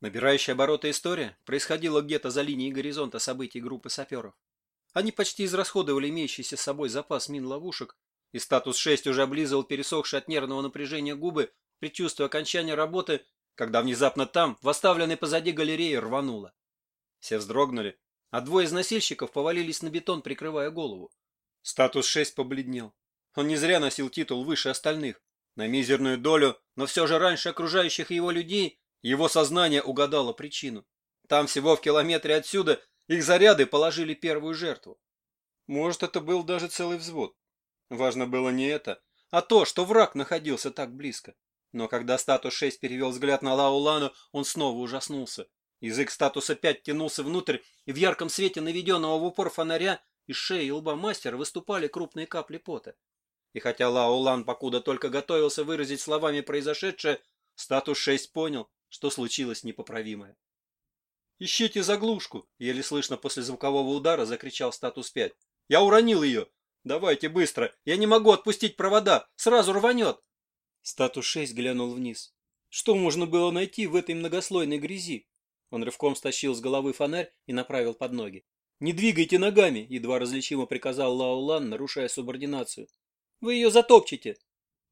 Набирающая обороты история происходила где-то за линией горизонта событий группы саперов. Они почти израсходовали имеющийся с собой запас мин-ловушек, и статус 6 уже облизывал пересохшие от нервного напряжения губы, предчувствуя окончания работы, когда внезапно там, в оставленной позади галереи, рвануло. Все вздрогнули, а двое из носильщиков повалились на бетон, прикрывая голову. Статус 6 побледнел. Он не зря носил титул выше остальных. На мизерную долю, но все же раньше окружающих его людей, его сознание угадало причину. Там всего в километре отсюда их заряды положили первую жертву. Может, это был даже целый взвод. Важно было не это, а то, что враг находился так близко. Но когда статус 6 перевел взгляд на Лаулану, он снова ужаснулся. Язык статуса 5 тянулся внутрь, и в ярком свете наведенного в упор фонаря из шеи и лба мастера выступали крупные капли пота. И хотя Лаулан покуда только готовился выразить словами произошедшее, статус 6 понял, что случилось непоправимое. «Ищите заглушку!» — еле слышно после звукового удара закричал статус 5. «Я уронил ее! Давайте быстро! Я не могу отпустить провода! Сразу рванет!» Статус 6 глянул вниз. Что можно было найти в этой многослойной грязи? Он рывком стащил с головы фонарь и направил под ноги. «Не двигайте ногами!» — едва различимо приказал Лаолан, нарушая субординацию. «Вы ее затопчете!»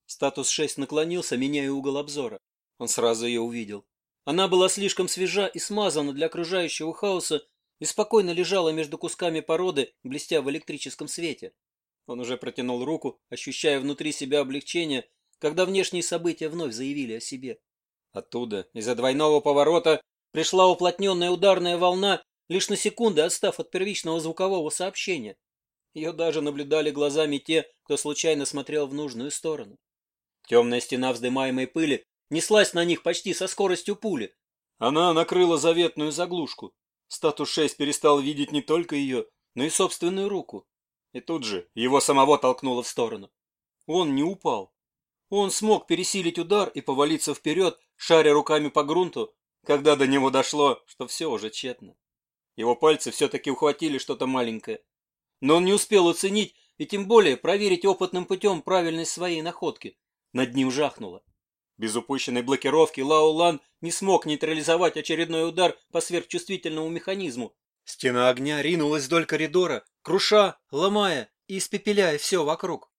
Статус 6 наклонился, меняя угол обзора. Он сразу ее увидел. Она была слишком свежа и смазана для окружающего хаоса и спокойно лежала между кусками породы, блестя в электрическом свете. Он уже протянул руку, ощущая внутри себя облегчение, когда внешние события вновь заявили о себе. Оттуда, из-за двойного поворота, пришла уплотненная ударная волна, лишь на секунды отстав от первичного звукового сообщения. Ее даже наблюдали глазами те, кто случайно смотрел в нужную сторону. Темная стена вздымаемой пыли неслась на них почти со скоростью пули. Она накрыла заветную заглушку. Статус 6 перестал видеть не только ее, но и собственную руку. И тут же его самого толкнуло в сторону. Он не упал. Он смог пересилить удар и повалиться вперед, шаря руками по грунту, когда до него дошло, что все уже тщетно. Его пальцы все-таки ухватили что-то маленькое. Но он не успел оценить и тем более проверить опытным путем правильность своей находки. Над ним жахнуло. Без упущенной блокировки Лао Лан не смог нейтрализовать очередной удар по сверхчувствительному механизму. Стена огня ринулась вдоль коридора, круша, ломая и испепеляя все вокруг.